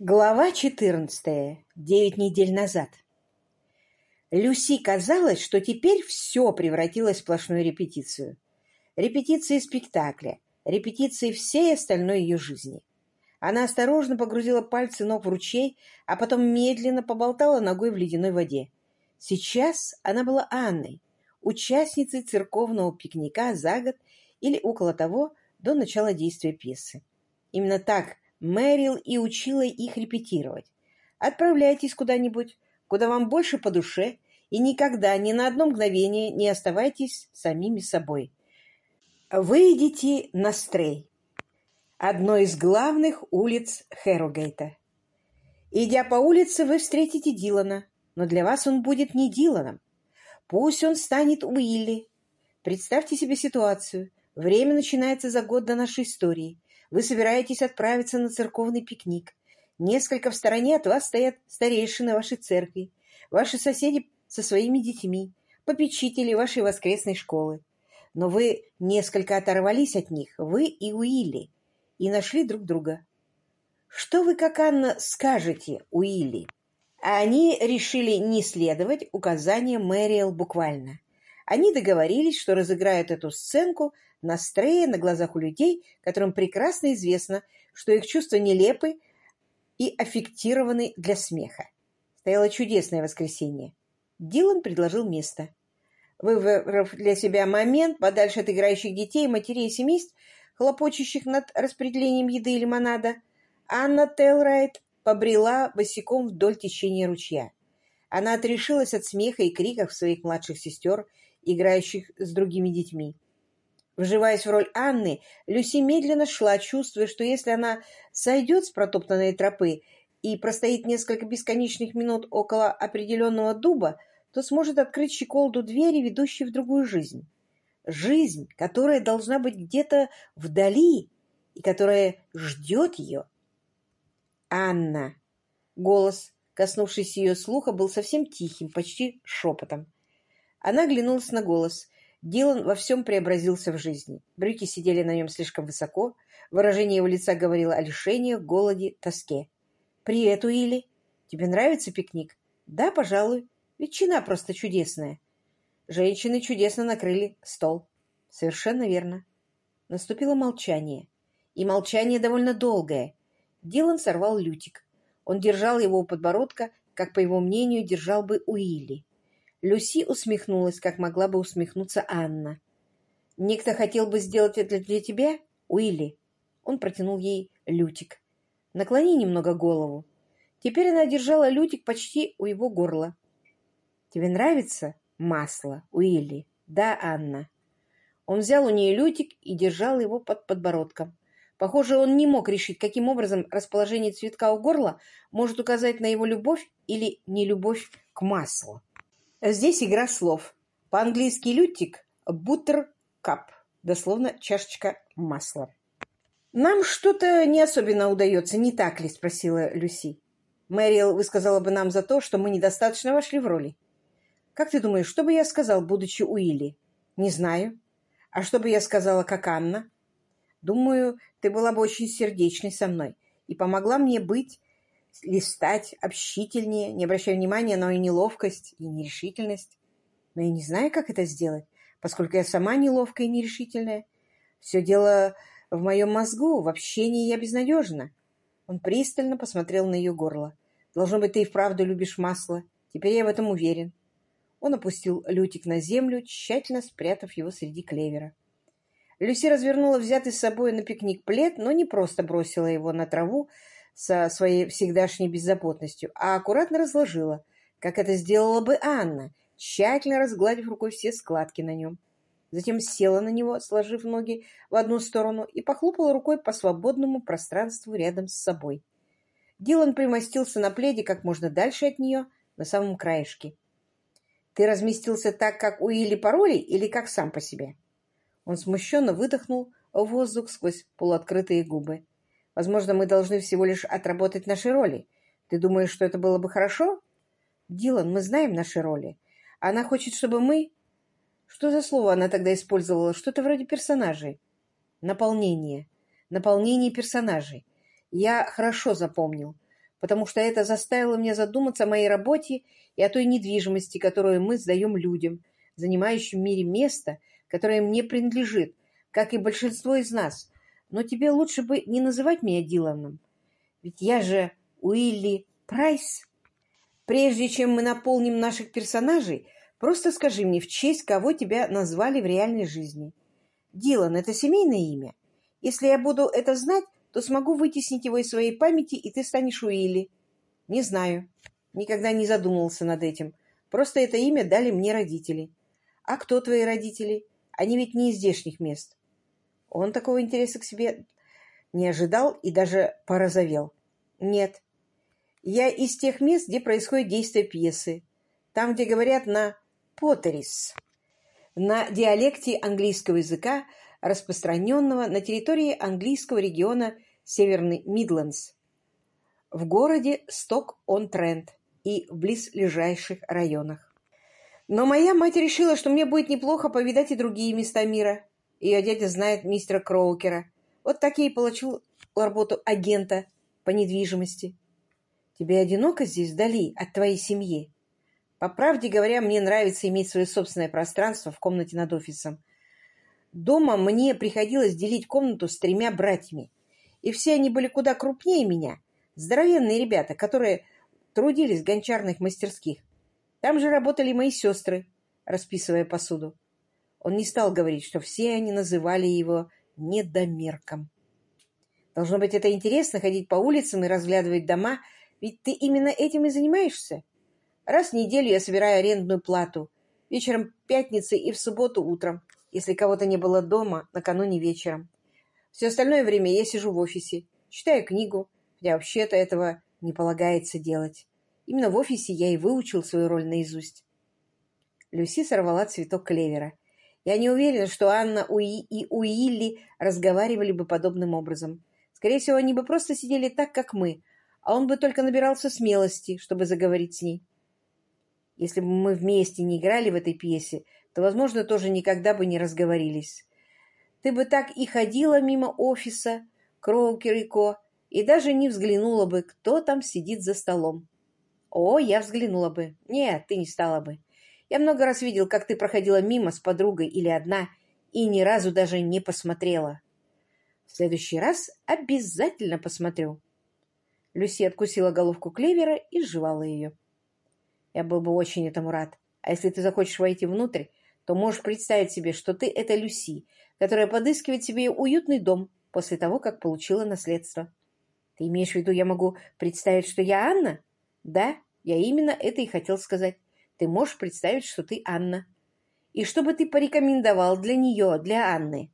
Глава 14. Девять недель назад. Люси казалось, что теперь все превратилось в сплошную репетицию. Репетиции спектакля, репетиции всей остальной ее жизни. Она осторожно погрузила пальцы ног в ручей, а потом медленно поболтала ногой в ледяной воде. Сейчас она была Анной, участницей церковного пикника за год или около того до начала действия пьесы. Именно так – Мэрил и учила их репетировать. Отправляйтесь куда-нибудь, куда вам больше по душе, и никогда ни на одно мгновение не оставайтесь самими собой. Выйдите на Стрей, одной из главных улиц Хэррогейта. Идя по улице, вы встретите Дилана, но для вас он будет не Диланом. Пусть он станет Уилли. Представьте себе ситуацию. Время начинается за год до нашей истории. Вы собираетесь отправиться на церковный пикник. Несколько в стороне от вас стоят старейшины вашей церкви, ваши соседи со своими детьми, попечители вашей воскресной школы. Но вы несколько оторвались от них, вы и Уилли, и нашли друг друга. Что вы, как Анна, скажете Уилли? Они решили не следовать указаниям Мэриэл буквально. Они договорились, что разыграют эту сценку на стрее на глазах у людей, которым прекрасно известно, что их чувства нелепы и аффектированы для смеха. Стояло чудесное воскресенье. Дилан предложил место. Выбрав для себя момент подальше от играющих детей, матерей и семейств, хлопочущих над распределением еды и лимонада, Анна Телрайт побрела босиком вдоль течения ручья. Она отрешилась от смеха и криков своих младших сестер, играющих с другими детьми. Вживаясь в роль Анны, Люси медленно шла, чувствуя, что если она сойдет с протоптанной тропы и простоит несколько бесконечных минут около определенного дуба, то сможет открыть щеколду двери, ведущей в другую жизнь. Жизнь, которая должна быть где-то вдали и которая ждет ее. «Анна!» Голос, коснувшийся ее слуха, был совсем тихим, почти шепотом. Она оглянулась на голос. Дилан во всем преобразился в жизни. Брюки сидели на нем слишком высоко, выражение его лица говорило о лишениях, голоде, тоске. «Привет, Уилли! Тебе нравится пикник?» «Да, пожалуй. Ветчина просто чудесная». Женщины чудесно накрыли стол. «Совершенно верно». Наступило молчание. И молчание довольно долгое. Дилан сорвал лютик. Он держал его у подбородка, как, по его мнению, держал бы Уилли. Люси усмехнулась, как могла бы усмехнуться Анна. «Некто хотел бы сделать это для тебя, Уилли?» Он протянул ей лютик. «Наклони немного голову». Теперь она держала лютик почти у его горла. «Тебе нравится масло, Уилли?» «Да, Анна». Он взял у нее лютик и держал его под подбородком. Похоже, он не мог решить, каким образом расположение цветка у горла может указать на его любовь или нелюбовь к маслу. Здесь игра слов. По-английски лютик – буттер-кап, дословно чашечка масла. «Нам что-то не особенно удается, не так ли?» – спросила Люси. Мэриэл высказала бы нам за то, что мы недостаточно вошли в роли. «Как ты думаешь, что бы я сказал, будучи Уилли?» «Не знаю. А что бы я сказала, как Анна?» «Думаю, ты была бы очень сердечной со мной и помогла мне быть листать общительнее, не обращая внимания на ее неловкость и нерешительность. Но я не знаю, как это сделать, поскольку я сама неловкая и нерешительная. Все дело в моем мозгу, в общении я безнадежна. Он пристально посмотрел на ее горло. Должно быть, ты и вправду любишь масло. Теперь я в этом уверен. Он опустил лютик на землю, тщательно спрятав его среди клевера. Люси развернула взятый с собой на пикник плед, но не просто бросила его на траву, со своей всегдашней беззаботностью, а аккуратно разложила, как это сделала бы Анна, тщательно разгладив рукой все складки на нем. Затем села на него, сложив ноги в одну сторону, и похлопала рукой по свободному пространству рядом с собой. Дилан примостился на пледе как можно дальше от нее, на самом краешке. «Ты разместился так, как у Или пароли, или как сам по себе?» Он смущенно выдохнул воздух сквозь полуоткрытые губы. Возможно, мы должны всего лишь отработать наши роли. Ты думаешь, что это было бы хорошо? Дилан, мы знаем наши роли. Она хочет, чтобы мы... Что за слово она тогда использовала? Что-то вроде персонажей. Наполнение. Наполнение персонажей. Я хорошо запомнил. потому что это заставило меня задуматься о моей работе и о той недвижимости, которую мы сдаем людям, занимающим в мире место, которое мне принадлежит, как и большинство из нас. Но тебе лучше бы не называть меня Диланом, ведь я же Уилли Прайс. Прежде чем мы наполним наших персонажей, просто скажи мне, в честь кого тебя назвали в реальной жизни. Дилан — это семейное имя. Если я буду это знать, то смогу вытеснить его из своей памяти, и ты станешь Уилли. Не знаю. Никогда не задумывался над этим. Просто это имя дали мне родители. А кто твои родители? Они ведь не из здешних мест. Он такого интереса к себе не ожидал и даже порозовел. Нет. Я из тех мест, где происходит действие пьесы. Там, где говорят на «поттерис», на диалекте английского языка, распространенного на территории английского региона Северный Мидлендс, в городе Сток-он-Трент и в близлежащих районах. Но моя мать решила, что мне будет неплохо повидать и другие места мира. Ее дядя знает мистера Кроукера. Вот так я и получил работу агента по недвижимости. Тебе одиноко здесь вдали от твоей семьи? По правде говоря, мне нравится иметь свое собственное пространство в комнате над офисом. Дома мне приходилось делить комнату с тремя братьями, и все они были куда крупнее меня, здоровенные ребята, которые трудились в гончарных мастерских. Там же работали мои сестры, расписывая посуду. Он не стал говорить, что все они называли его недомерком. Должно быть, это интересно ходить по улицам и разглядывать дома, ведь ты именно этим и занимаешься. Раз в неделю я собираю арендную плату, вечером пятницы и в субботу утром если кого-то не было дома накануне вечером. Все остальное время я сижу в офисе, читаю книгу, хотя вообще-то этого не полагается делать. Именно в офисе я и выучил свою роль наизусть. Люси сорвала цветок клевера. Я не уверена, что Анна Уи и Уилли разговаривали бы подобным образом. Скорее всего, они бы просто сидели так, как мы, а он бы только набирался смелости, чтобы заговорить с ней. Если бы мы вместе не играли в этой пьесе, то, возможно, тоже никогда бы не разговорились. Ты бы так и ходила мимо офиса Кроукерико и даже не взглянула бы, кто там сидит за столом. О, я взглянула бы. Нет, ты не стала бы. Я много раз видел, как ты проходила мимо с подругой или одна, и ни разу даже не посмотрела. В следующий раз обязательно посмотрю. Люси откусила головку клевера и сживала ее. Я был бы очень этому рад. А если ты захочешь войти внутрь, то можешь представить себе, что ты — это Люси, которая подыскивает себе уютный дом после того, как получила наследство. Ты имеешь в виду, я могу представить, что я Анна? Да, я именно это и хотел сказать. Ты можешь представить, что ты Анна. И что бы ты порекомендовал для нее, для Анны?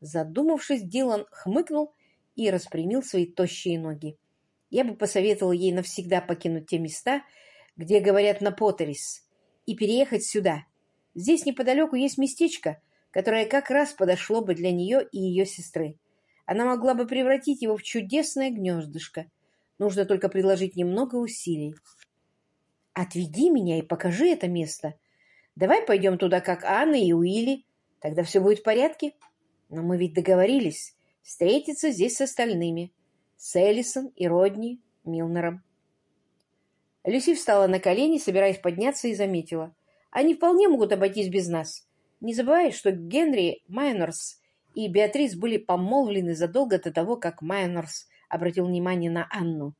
Задумавшись, Дилан хмыкнул и распрямил свои тощие ноги. Я бы посоветовал ей навсегда покинуть те места, где говорят на Поттерис, и переехать сюда, Здесь неподалеку есть местечко, которое как раз подошло бы для нее и ее сестры. Она могла бы превратить его в чудесное гнездышко. Нужно только приложить немного усилий. Отведи меня и покажи это место. Давай пойдем туда, как Анна и Уилли. Тогда все будет в порядке. Но мы ведь договорились встретиться здесь с остальными. С Эллисон и Родни Милнером. Люси встала на колени, собираясь подняться, и заметила. Они вполне могут обойтись без нас. Не забывай, что Генри Майнорс и Беатрис были помолвлены задолго до того, как Майнорс обратил внимание на Анну.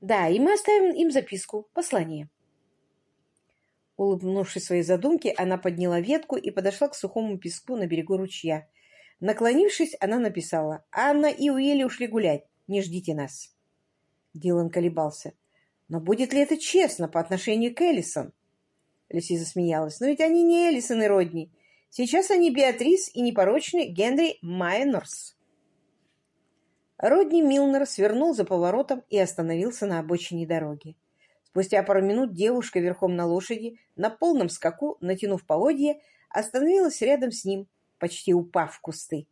Да, и мы оставим им записку, послание. Улыбнувшись своей задумке, она подняла ветку и подошла к сухому песку на берегу ручья. Наклонившись, она написала «Анна и Уилли ушли гулять. Не ждите нас». Дилан колебался. «Но будет ли это честно по отношению к Эллисон?» Люси засмеялась. «Но ведь они не Элисон и Родни. Сейчас они Беатрис и непорочный Генри Майнорс». Родни Милнер свернул за поворотом и остановился на обочине дороги. Спустя пару минут девушка верхом на лошади, на полном скаку, натянув поводье, остановилась рядом с ним, почти упав в кусты.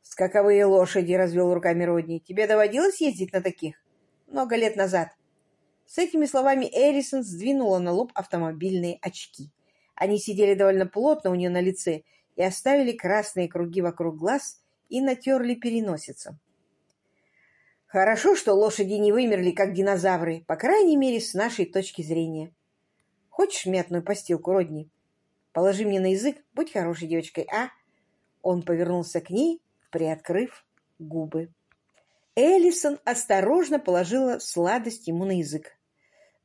«Скаковые лошади!» — развел руками Родни. «Тебе доводилось ездить на таких?» «Много лет назад». С этими словами Эрисон сдвинула на лоб автомобильные очки. Они сидели довольно плотно у нее на лице и оставили красные круги вокруг глаз и натерли переносицу. Хорошо, что лошади не вымерли, как динозавры, по крайней мере, с нашей точки зрения. Хочешь мятную постилку, Родни? Положи мне на язык, будь хорошей девочкой, а? Он повернулся к ней, приоткрыв губы. Эллисон осторожно положила сладость ему на язык.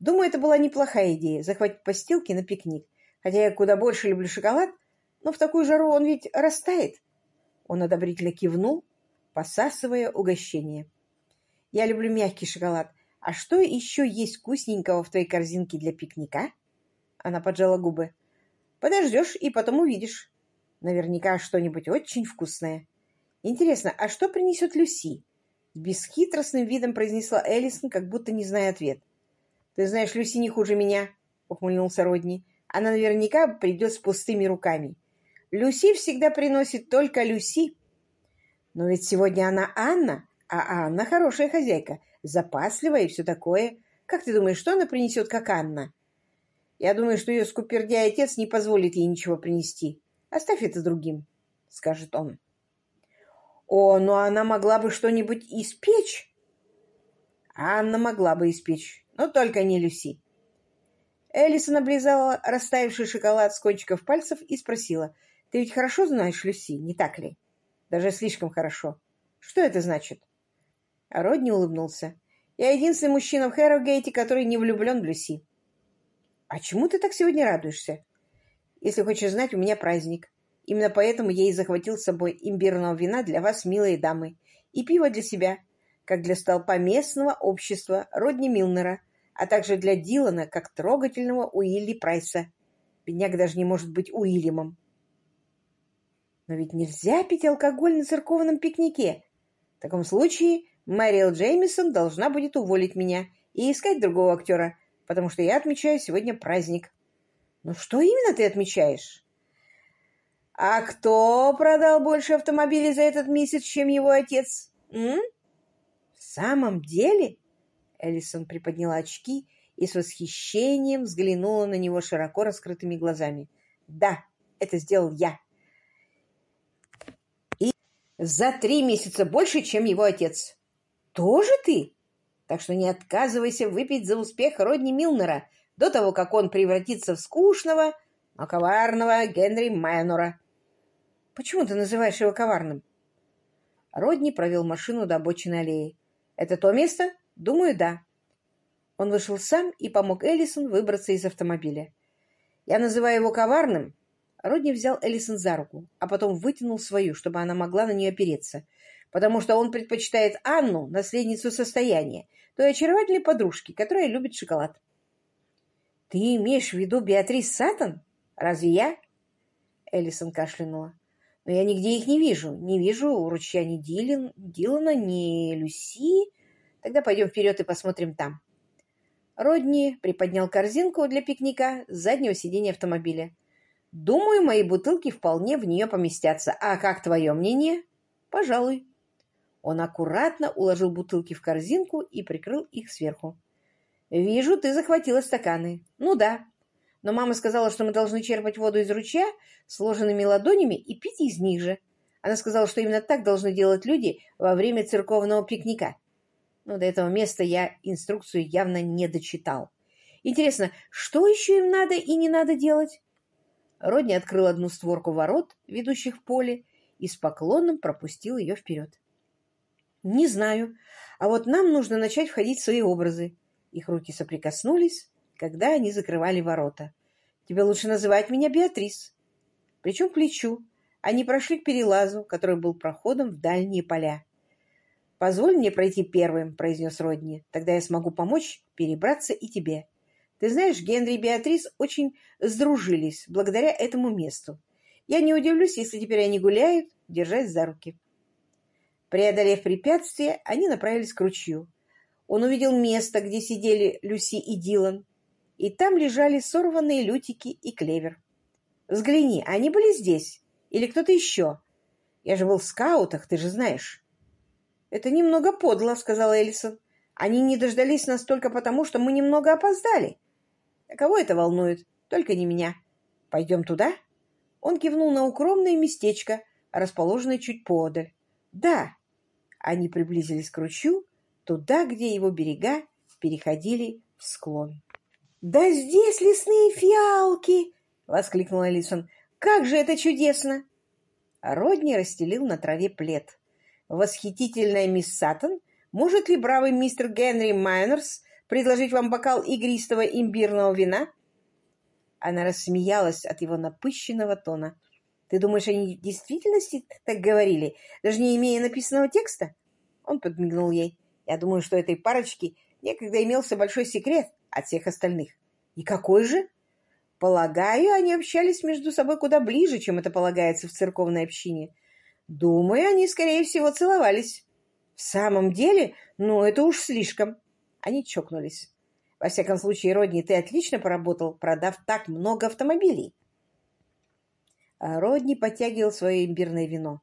Думаю, это была неплохая идея — захватить постилки на пикник. Хотя я куда больше люблю шоколад, но в такую жару он ведь растает. Он одобрительно кивнул, посасывая угощение. Я люблю мягкий шоколад. А что еще есть вкусненького в твоей корзинке для пикника? Она поджала губы. Подождешь и потом увидишь. Наверняка что-нибудь очень вкусное. Интересно, а что принесет Люси? С бесхитростным видом произнесла Эллисон, как будто не зная ответ. Ты знаешь, Люси не хуже меня, ухмыльнулся Родни. Она наверняка придет с пустыми руками. Люси всегда приносит только Люси. Но ведь сегодня она Анна, а Анна хорошая хозяйка, запасливая и все такое. Как ты думаешь, что она принесет, как Анна? Я думаю, что ее скупердяй отец не позволит ей ничего принести. Оставь это другим, — скажет он. О, но она могла бы что-нибудь испечь. Анна могла бы испечь, но только не Люси. Элисон облизала растаявший шоколад с кончиков пальцев и спросила, «Ты ведь хорошо знаешь Люси, не так ли?» «Даже слишком хорошо. Что это значит?» Родни улыбнулся. «Я единственный мужчина в Хэррогейте, который не влюблен в Люси». «А чему ты так сегодня радуешься?» «Если хочешь знать, у меня праздник. Именно поэтому я и захватил с собой имбирного вина для вас, милые дамы, и пиво для себя, как для столпа местного общества Родни Милнера, а также для Дилана, как трогательного Уилли Прайса. Бедняк даже не может быть Уильямом. Но ведь нельзя пить алкоголь на церковном пикнике. В таком случае Мэрил Джеймисон должна будет уволить меня и искать другого актера, потому что я отмечаю сегодня праздник. Ну что именно ты отмечаешь? А кто продал больше автомобилей за этот месяц, чем его отец? М? В самом деле? Эллисон приподняла очки и с восхищением взглянула на него широко раскрытыми глазами. Да, это сделал я за три месяца больше, чем его отец. Тоже ты? Так что не отказывайся выпить за успех Родни Милнера до того, как он превратится в скучного, но коварного Генри Майнора. Почему ты называешь его коварным? Родни провел машину до обочины аллеи. Это то место? Думаю, да. Он вышел сам и помог Эллисон выбраться из автомобиля. Я называю его коварным, Родни взял Элисон за руку, а потом вытянул свою, чтобы она могла на нее опереться, потому что он предпочитает Анну, наследницу состояния, той очаровательной подружки, которая любит шоколад. «Ты имеешь в виду Беатрис Саттон? Разве я?» Элисон кашлянула. «Но я нигде их не вижу. Не вижу ручья ни Дилан, Дилана, ни Люси. Тогда пойдем вперед и посмотрим там». Родни приподнял корзинку для пикника с заднего сиденья автомобиля. Думаю, мои бутылки вполне в нее поместятся. А как твое мнение? Пожалуй. Он аккуратно уложил бутылки в корзинку и прикрыл их сверху. Вижу, ты захватила стаканы. Ну да. Но мама сказала, что мы должны черпать воду из ручья сложенными ладонями и пить из них же. Она сказала, что именно так должны делать люди во время церковного пикника. Но до этого места я инструкцию явно не дочитал. Интересно, что еще им надо и не надо делать? Родни открыл одну створку ворот, ведущих в поле, и с поклоном пропустил ее вперед. «Не знаю, а вот нам нужно начать входить в свои образы». Их руки соприкоснулись, когда они закрывали ворота. «Тебе лучше называть меня Беатрис». Причем к плечу. Они прошли к перелазу, который был проходом в дальние поля. «Позволь мне пройти первым», — произнес Родни. «Тогда я смогу помочь перебраться и тебе». Ты знаешь, Генри и Беатрис очень сдружились благодаря этому месту. Я не удивлюсь, если теперь они гуляют, держась за руки. Преодолев препятствие, они направились к ручью. Он увидел место, где сидели Люси и Дилан, и там лежали сорванные лютики и клевер. «Взгляни, они были здесь? Или кто-то еще? Я же был в скаутах, ты же знаешь». «Это немного подло», — сказала Элисон. «Они не дождались нас только потому, что мы немного опоздали. А кого это волнует? Только не меня. Пойдем туда?» Он кивнул на укромное местечко, расположенное чуть поодаль. «Да». Они приблизились к ручью, туда, где его берега переходили в склон. «Да здесь лесные фиалки!» — воскликнула Элисон. «Как же это чудесно!» Родни расстелил на траве плед. «Восхитительная мисс Саттон, может ли бравый мистер Генри Майнерс предложить вам бокал игристого имбирного вина?» Она рассмеялась от его напыщенного тона. «Ты думаешь, они в действительности так говорили, даже не имея написанного текста?» Он подмигнул ей. «Я думаю, что этой парочке некогда имелся большой секрет от всех остальных». «И какой же?» «Полагаю, они общались между собой куда ближе, чем это полагается в церковной общине. Думаю, они, скорее всего, целовались». «В самом деле? Ну, это уж слишком». Они чокнулись. Во всяком случае, Родни, ты отлично поработал, продав так много автомобилей. А Родни подтягивал свое имбирное вино.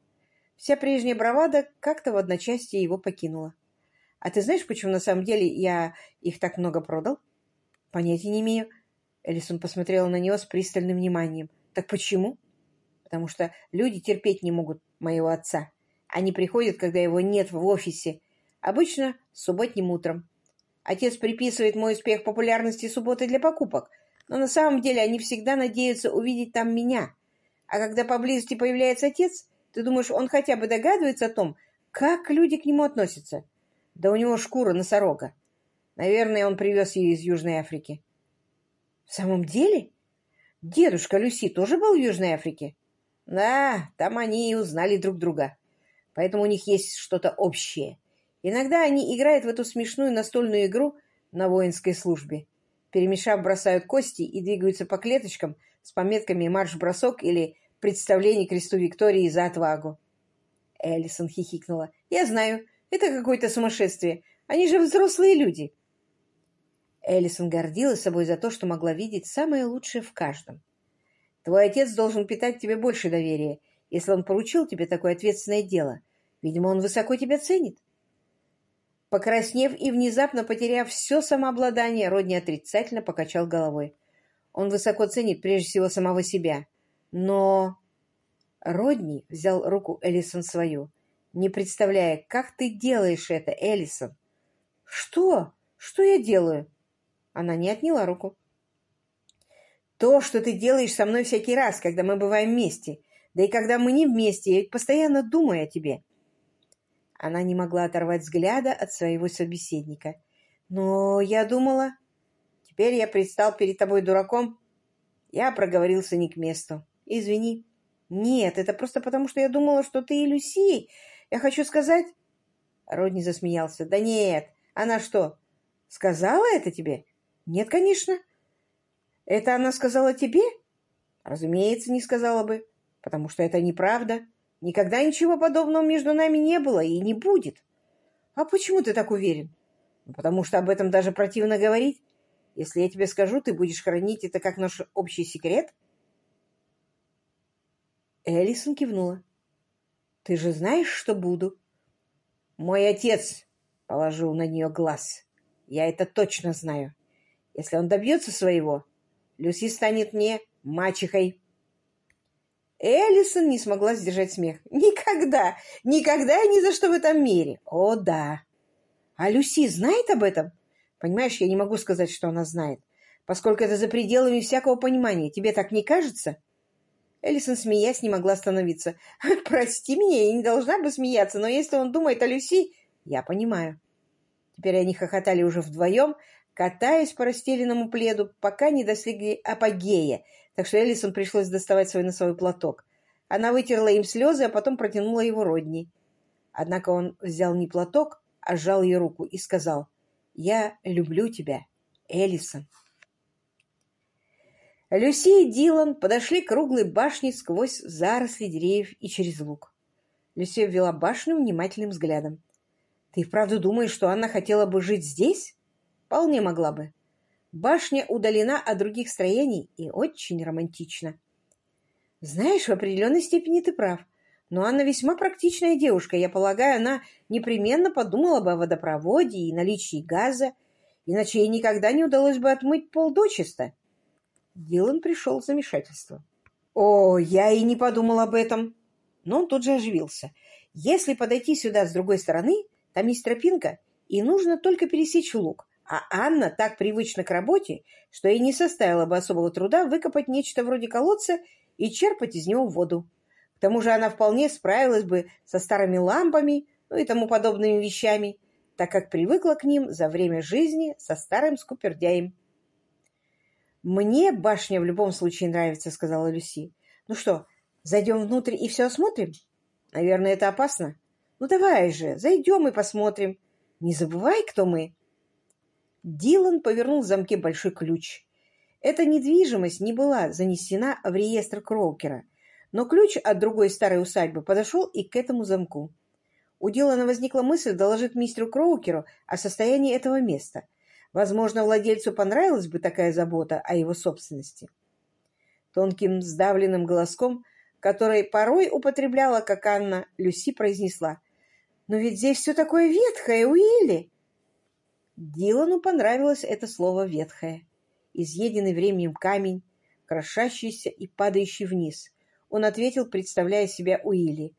Вся прежняя бравада как-то в одночасье его покинула. А ты знаешь, почему на самом деле я их так много продал? Понятия не имею. Элисон посмотрела на него с пристальным вниманием. Так почему? Потому что люди терпеть не могут моего отца. Они приходят, когда его нет в офисе. Обычно субботним утром. Отец приписывает мой успех популярности субботы для покупок, но на самом деле они всегда надеются увидеть там меня. А когда поблизости появляется отец, ты думаешь, он хотя бы догадывается о том, как люди к нему относятся? Да у него шкура носорога. Наверное, он привез ее из Южной Африки. В самом деле? Дедушка Люси тоже был в Южной Африке? Да, там они и узнали друг друга. Поэтому у них есть что-то общее. Иногда они играют в эту смешную настольную игру на воинской службе. Перемешав, бросают кости и двигаются по клеточкам с пометками «Марш-бросок» или «Представление кресту Виктории за отвагу». Эллисон хихикнула. «Я знаю, это какое-то сумасшествие. Они же взрослые люди». Эллисон гордилась собой за то, что могла видеть самое лучшее в каждом. «Твой отец должен питать тебе больше доверия, если он поручил тебе такое ответственное дело. Видимо, он высоко тебя ценит. Покраснев и внезапно потеряв все самообладание, Родни отрицательно покачал головой. Он высоко ценит прежде всего самого себя. Но... Родни взял руку Эллисон свою, не представляя, как ты делаешь это, Эллисон. Что? Что я делаю? Она не отняла руку. То, что ты делаешь со мной всякий раз, когда мы бываем вместе. Да и когда мы не вместе, я ведь постоянно думаю о тебе. Она не могла оторвать взгляда от своего собеседника. «Но я думала...» «Теперь я предстал перед тобой дураком?» Я проговорился не к месту. «Извини». «Нет, это просто потому, что я думала, что ты и Люси. Я хочу сказать...» Родни засмеялся. «Да нет, она что, сказала это тебе?» «Нет, конечно». «Это она сказала тебе?» «Разумеется, не сказала бы, потому что это неправда». Никогда ничего подобного между нами не было и не будет. А почему ты так уверен? Ну, потому что об этом даже противно говорить. Если я тебе скажу, ты будешь хранить это как наш общий секрет? Элисон кивнула. Ты же знаешь, что буду? Мой отец положил на нее глаз. Я это точно знаю. Если он добьется своего, Люси станет мне мачехой. Эллисон не смогла сдержать смех. «Никогда! Никогда и ни за что в этом мире! О, да!» «А Люси знает об этом?» «Понимаешь, я не могу сказать, что она знает, поскольку это за пределами всякого понимания. Тебе так не кажется?» Эллисон, смеясь, не могла остановиться. «Прости меня, я не должна бы смеяться, но если он думает о Люси, я понимаю». Теперь они хохотали уже вдвоем, катаясь по расстеленному пледу, пока не достигли апогея, так что Элисон пришлось доставать свой носовой платок. Она вытерла им слезы, а потом протянула его родни. Однако он взял не платок, а сжал ее руку и сказал, «Я люблю тебя, Элисон». Люси и Дилан подошли к круглой башне сквозь заросли деревьев и через луг. Люси ввела башню внимательным взглядом. «Ты вправду думаешь, что Анна хотела бы жить здесь?» «Вполне могла бы. Башня удалена от других строений и очень романтично. Знаешь, в определенной степени ты прав. Но Анна весьма практичная девушка. Я полагаю, она непременно подумала бы о водопроводе и наличии газа, иначе ей никогда не удалось бы отмыть пол дочисто. Дилан пришел в замешательство. «О, я и не подумал об этом!» Но он тут же оживился. «Если подойти сюда с другой стороны, там есть тропинка, и нужно только пересечь луг, а Анна так привычна к работе, что ей не составило бы особого труда выкопать нечто вроде колодца и черпать из него воду. К тому же она вполне справилась бы со старыми лампами, ну и тому подобными вещами, так как привыкла к ним за время жизни со старым скупердяем. «Мне башня в любом случае нравится», — сказала Люси. «Ну что, зайдем внутрь и все осмотрим? Наверное, это опасно. Ну давай же, зайдем и посмотрим. Не забывай, кто мы». Дилан повернул в замке большой ключ. Эта недвижимость не была занесена в реестр Кроукера, но ключ от другой старой усадьбы подошел и к этому замку. У Дилана возникла мысль доложить мистеру Кроукеру о состоянии этого места. Возможно, владельцу понравилась бы такая забота о его собственности. Тонким сдавленным голоском, который порой употребляла, как Анна, Люси произнесла. «Но ведь здесь все такое ветхое, Уилли!» Дилану понравилось это слово «ветхое». Изъеденный временем камень, крошащийся и падающий вниз. Он ответил, представляя себя Уилли.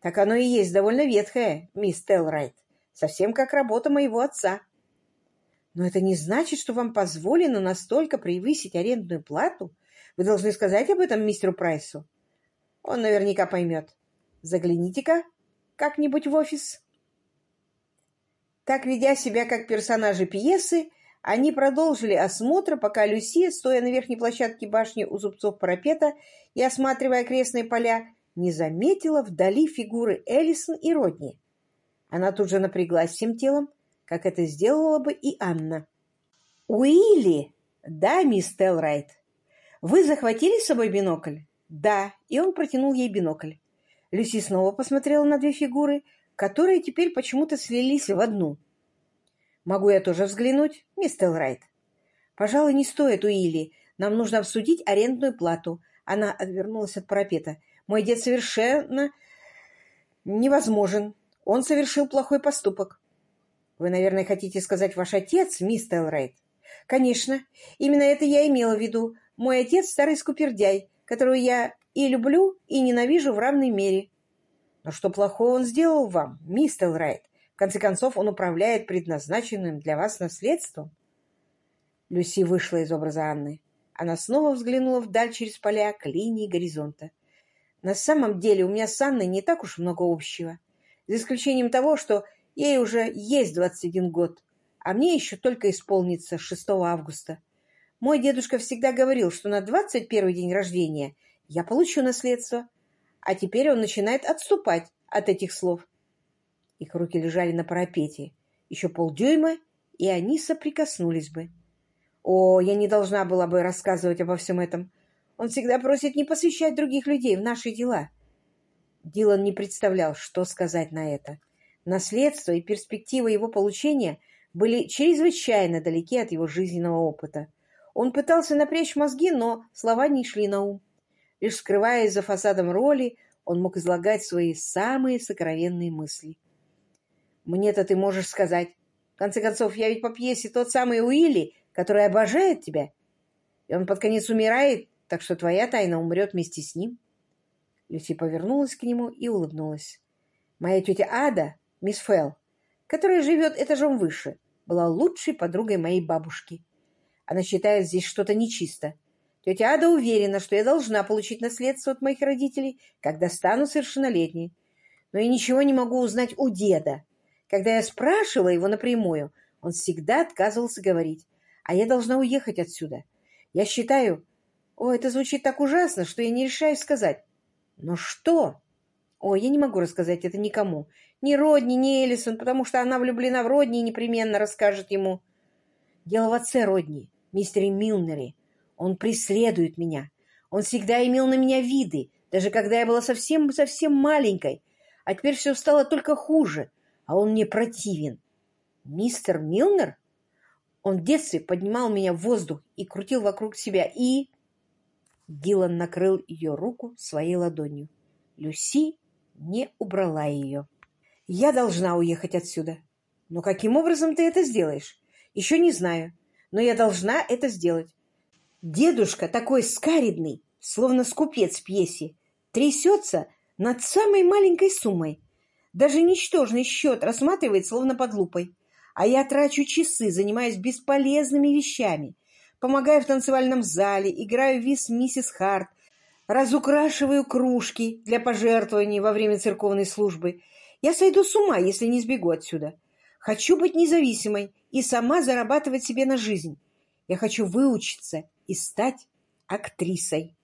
Так оно и есть довольно ветхое, мисс Телрайт. Совсем как работа моего отца. Но это не значит, что вам позволено настолько превысить арендную плату. Вы должны сказать об этом мистеру Прайсу. Он наверняка поймет. Загляните-ка как-нибудь в офис. Так, ведя себя как персонажи пьесы, они продолжили осмотр, пока Люси, стоя на верхней площадке башни у зубцов парапета и осматривая окрестные поля, не заметила вдали фигуры Эллисон и Родни. Она тут же напряглась всем телом, как это сделала бы и Анна. «Уилли!» «Да, мисс Телрайт. Вы захватили с собой бинокль?» «Да», и он протянул ей бинокль. Люси снова посмотрела на две фигуры, которые теперь почему-то слились в одну. «Могу я тоже взглянуть, мисс Телрайт?» «Пожалуй, не стоит, Уилли. Нам нужно обсудить арендную плату». Она отвернулась от парапета. Мой дед совершенно невозможен. Он совершил плохой поступок. Вы, наверное, хотите сказать ваш отец, мисс Телрейд? Конечно. Именно это я имела в виду. Мой отец старый скупердяй, которого я и люблю, и ненавижу в равной мере. Но что плохого он сделал вам, мисс Телрайд? В конце концов, он управляет предназначенным для вас наследством. Люси вышла из образа Анны. Она снова взглянула вдаль через поля к линии горизонта. На самом деле у меня с Анной не так уж много общего. За исключением того, что ей уже есть 21 год, а мне еще только исполнится 6 августа. Мой дедушка всегда говорил, что на 21 день рождения я получу наследство, а теперь он начинает отступать от этих слов. Их руки лежали на парапете. Еще полдюйма, и они соприкоснулись бы. О, я не должна была бы рассказывать обо всем этом. Он всегда просит не посвящать других людей в наши дела. Дилан не представлял, что сказать на это. Наследство и перспективы его получения были чрезвычайно далеки от его жизненного опыта. Он пытался напрячь мозги, но слова не шли на ум. Лишь скрываясь за фасадом роли, он мог излагать свои самые сокровенные мысли. «Мне-то ты можешь сказать. В конце концов, я ведь по пьесе тот самый Уилли, который обожает тебя. И он под конец умирает так что твоя тайна умрет вместе с ним. Люси повернулась к нему и улыбнулась. Моя тетя Ада, мисс Фелл, которая живет этажом выше, была лучшей подругой моей бабушки. Она считает здесь что-то нечисто. Тетя Ада уверена, что я должна получить наследство от моих родителей, когда стану совершеннолетней. Но я ничего не могу узнать у деда. Когда я спрашивала его напрямую, он всегда отказывался говорить. А я должна уехать отсюда. Я считаю, о, это звучит так ужасно, что я не решаюсь сказать. Но что? О, я не могу рассказать это никому. Ни Родни, ни Эллисон, потому что она влюблена в Родни и непременно расскажет ему. Дело в отце Родни, мистере Милнере. Он преследует меня. Он всегда имел на меня виды, даже когда я была совсем-совсем маленькой. А теперь все стало только хуже, а он мне противен. Мистер Милнер? Он в детстве поднимал меня в воздух и крутил вокруг себя, и... Дилан накрыл ее руку своей ладонью. Люси не убрала ее. «Я должна уехать отсюда. Но каким образом ты это сделаешь? Еще не знаю, но я должна это сделать. Дедушка такой скаридный, словно скупец в пьесе, трясется над самой маленькой суммой. Даже ничтожный счет рассматривает словно под лупой. а я трачу часы, занимаясь бесполезными вещами, помогаю в танцевальном зале, играю в виз миссис Харт, разукрашиваю кружки для пожертвований во время церковной службы. Я сойду с ума, если не сбегу отсюда. Хочу быть независимой и сама зарабатывать себе на жизнь. Я хочу выучиться и стать актрисой.